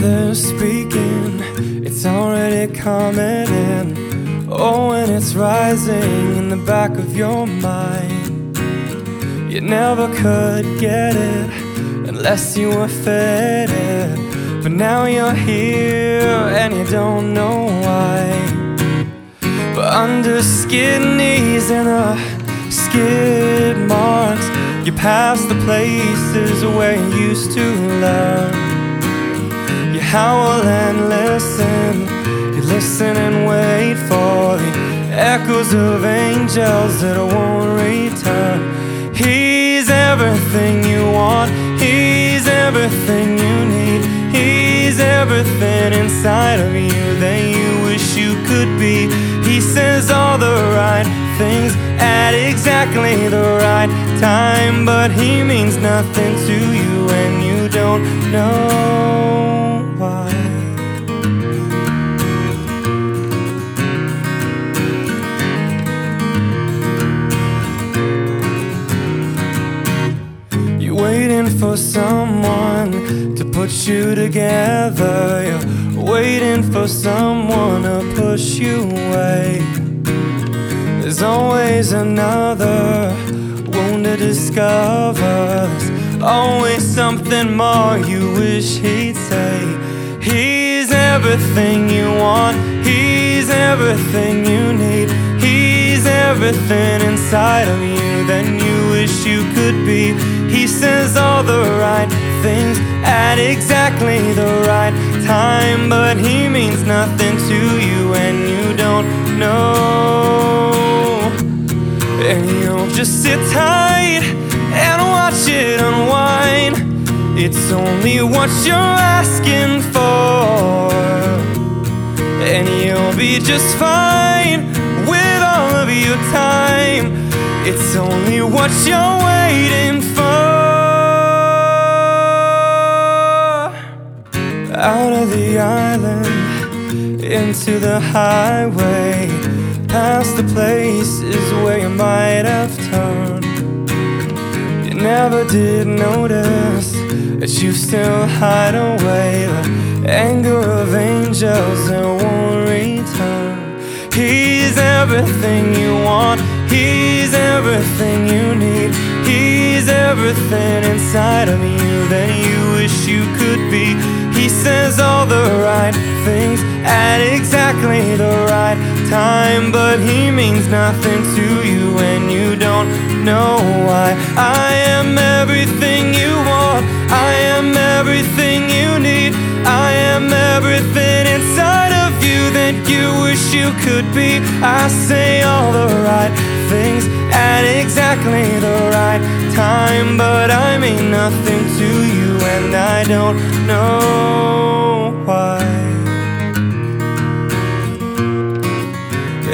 weather speaking, it's already coming in. Oh, and it's rising in the back of your mind. You never could get it unless you were fed it. But now you're here and you don't know why. But under skid knees and a skid marks, you pass the places where you used to learn. Howl and listen, you listen and wait for the echoes of angels that won't return. He's everything you want, He's everything you need, He's everything inside of you that you wish you could be. He says all the right things at exactly the right time, but He means nothing to you and you don't know. For someone to put you together. You're waiting for someone to push you away. There's always another wound to discover. There's always something more you wish he'd say. He's everything you want, he's everything you need. He's everything inside of you that you wish you could be. He says all the right things at exactly the right time, but he means nothing to you and you don't know. And you'll just sit tight and watch it unwind. It's only what you're asking for, and you'll be just fine It's only what you're waiting for. Out of the island, into the highway, past the places where you might have turned. You never did notice that you still hide away the anger of angels that won't return. He's everything you want, He's everything you need. He's everything inside of you that you wish you could be. He says all the right things at exactly the right time, but he means nothing to you and you don't know why. I am everything you could be. I say all the right things at exactly the right time, but I mean nothing to you, and I don't know why.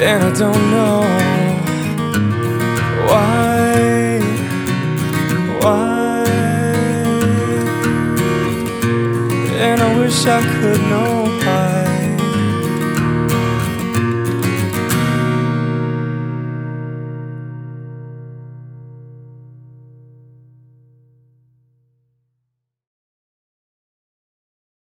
And I don't know why, why. And I wish I could know